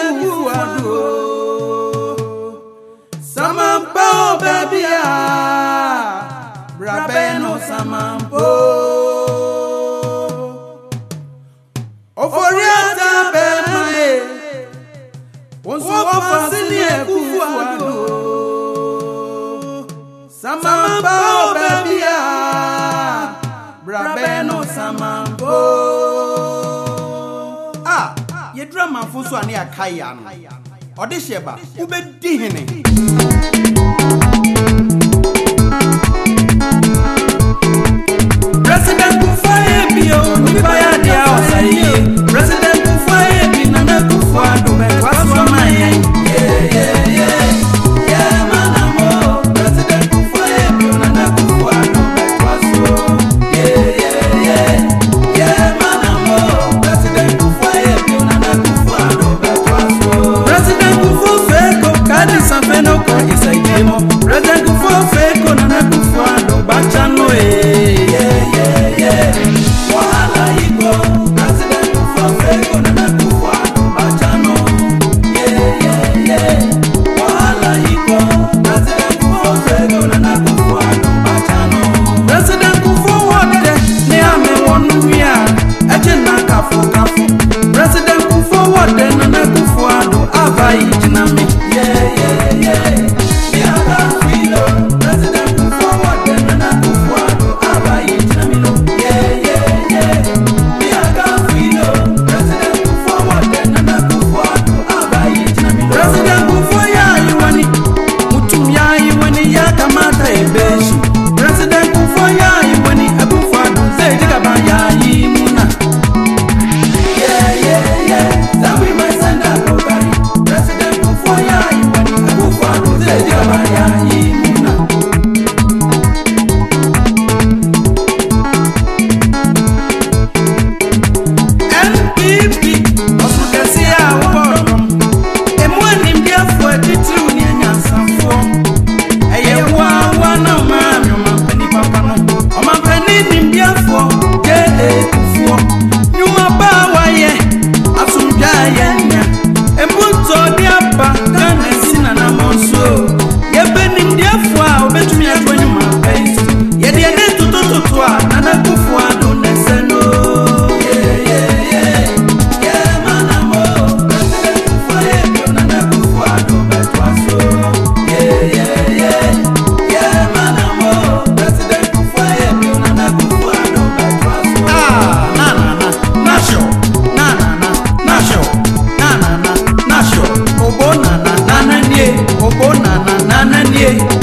ẹkú àdó samampo bẹbíà rabẹnu samampo. òfòrí àtà bẹ́ẹ̀ máa yẹ wọ́n sọ wọ́n fà sílẹ̀ ẹkú àdó ɛdura so a ne yɛaka yɛ ɔde hyɛ ba wobɛdi hene president kufa yɛ bio nipa yɛ adeɛ a ɔsa yie 毎日 ananie